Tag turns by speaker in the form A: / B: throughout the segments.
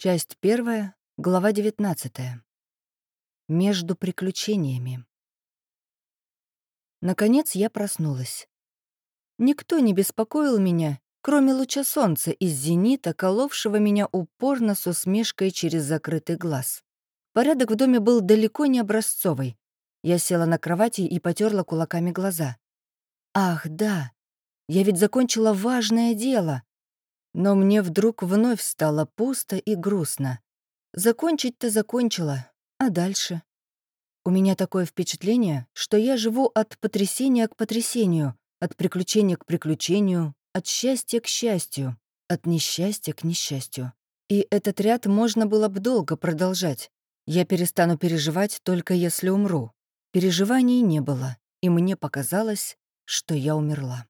A: Часть первая, глава 19. Между приключениями. Наконец я проснулась. Никто не беспокоил меня, кроме луча солнца из зенита, коловшего меня упорно с усмешкой через закрытый глаз. Порядок в доме был далеко не образцовый. Я села на кровати и потерла кулаками глаза. Ах, да, я ведь закончила важное дело. Но мне вдруг вновь стало пусто и грустно. Закончить-то закончила, а дальше? У меня такое впечатление, что я живу от потрясения к потрясению, от приключения к приключению, от счастья к счастью, от несчастья к несчастью. И этот ряд можно было бы долго продолжать. Я перестану переживать, только если умру. Переживаний не было, и мне показалось, что я умерла.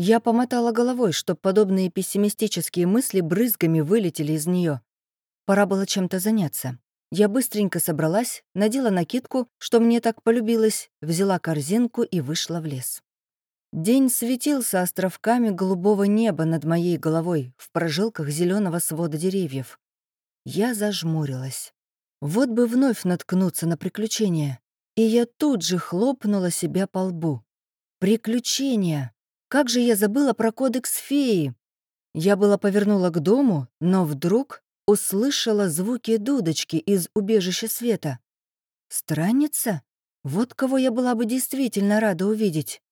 A: Я помотала головой, чтоб подобные пессимистические мысли брызгами вылетели из нее. Пора было чем-то заняться. Я быстренько собралась, надела накидку, что мне так полюбилось, взяла корзинку и вышла в лес. День светился островками голубого неба над моей головой в прожилках зеленого свода деревьев. Я зажмурилась. Вот бы вновь наткнуться на приключения. И я тут же хлопнула себя по лбу. Приключения! Как же я забыла про кодекс феи! Я была повернула к дому, но вдруг услышала звуки дудочки из убежища света. Странница? Вот кого я была бы действительно рада увидеть.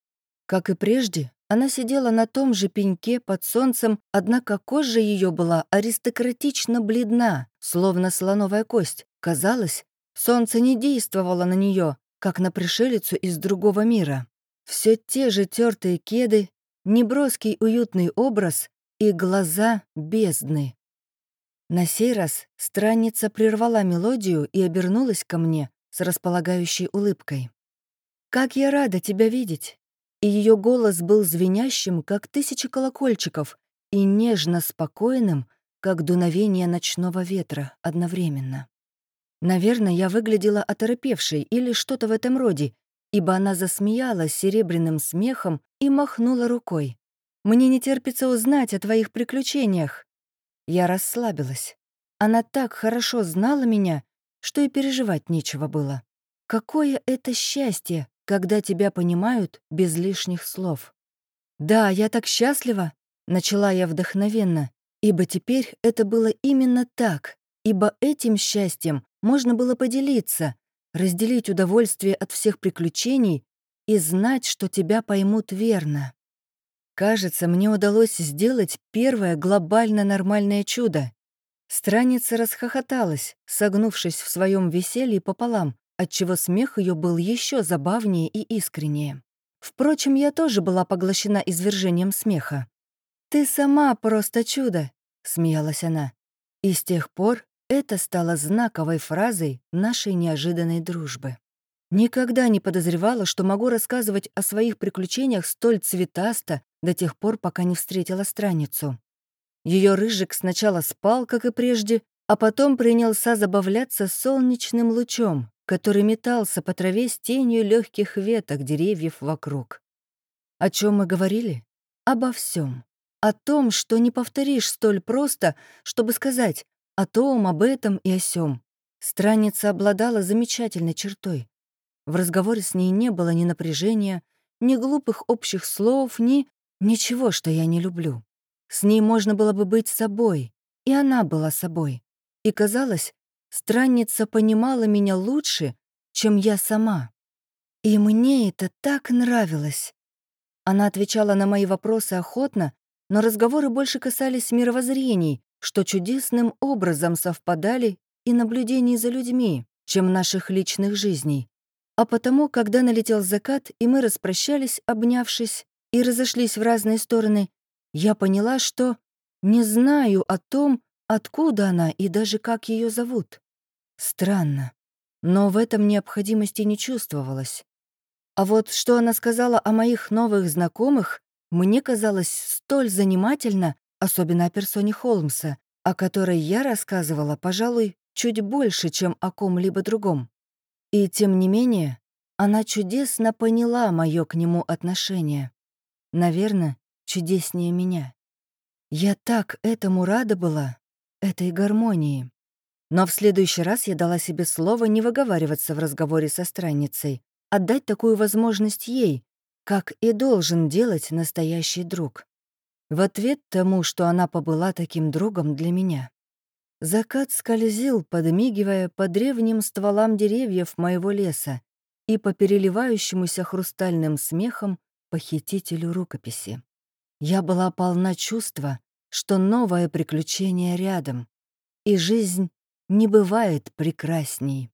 A: Как и прежде, она сидела на том же пеньке под солнцем, однако кожа ее была аристократично бледна, словно слоновая кость. Казалось, солнце не действовало на нее, как на пришелицу из другого мира. Все те же тертые кеды, неброский уютный образ и глаза бездны. На сей раз странница прервала мелодию и обернулась ко мне с располагающей улыбкой. «Как я рада тебя видеть!» И ее голос был звенящим, как тысячи колокольчиков, и нежно спокойным, как дуновение ночного ветра одновременно. Наверное, я выглядела оторопевшей или что-то в этом роде, ибо она засмеялась серебряным смехом и махнула рукой. «Мне не терпится узнать о твоих приключениях». Я расслабилась. Она так хорошо знала меня, что и переживать нечего было. Какое это счастье, когда тебя понимают без лишних слов. «Да, я так счастлива», — начала я вдохновенно, ибо теперь это было именно так, ибо этим счастьем можно было поделиться, разделить удовольствие от всех приключений и знать, что тебя поймут верно. Кажется, мне удалось сделать первое глобально нормальное чудо. Страница расхохоталась, согнувшись в своем веселье пополам, отчего смех ее был еще забавнее и искреннее. Впрочем, я тоже была поглощена извержением смеха. «Ты сама просто чудо», — смеялась она. И с тех пор это стало знаковой фразой нашей неожиданной дружбы. Никогда не подозревала, что могу рассказывать о своих приключениях столь цветасто до тех пор, пока не встретила страницу. Ее рыжик сначала спал, как и прежде, а потом принялся забавляться солнечным лучом, который метался по траве с тенью легких веток деревьев вокруг. О чем мы говорили? Обо всем. О том, что не повторишь столь просто, чтобы сказать о том, об этом и о сём. Странница обладала замечательной чертой. В разговоре с ней не было ни напряжения, ни глупых общих слов, ни ничего, что я не люблю. С ней можно было бы быть собой, и она была собой. И казалось, странница понимала меня лучше, чем я сама. И мне это так нравилось. Она отвечала на мои вопросы охотно, но разговоры больше касались мировоззрений, что чудесным образом совпадали и наблюдений за людьми, чем наших личных жизней. А потому, когда налетел закат, и мы распрощались, обнявшись, и разошлись в разные стороны, я поняла, что не знаю о том, откуда она и даже как ее зовут. Странно. Но в этом необходимости не чувствовалось. А вот что она сказала о моих новых знакомых, мне казалось столь занимательно, особенно о персоне Холмса, о которой я рассказывала, пожалуй, чуть больше, чем о ком-либо другом. И тем не менее, она чудесно поняла мое к нему отношение. Наверное, чудеснее меня. Я так этому рада была. этой гармонии. Но в следующий раз я дала себе слово не выговариваться в разговоре со странницей, отдать такую возможность ей, как и должен делать настоящий друг. В ответ тому, что она побыла таким другом для меня. Закат скользил, подмигивая по древним стволам деревьев моего леса и по переливающемуся хрустальным смехом похитителю рукописи. Я была полна чувства, что новое приключение рядом, и жизнь не бывает прекрасней.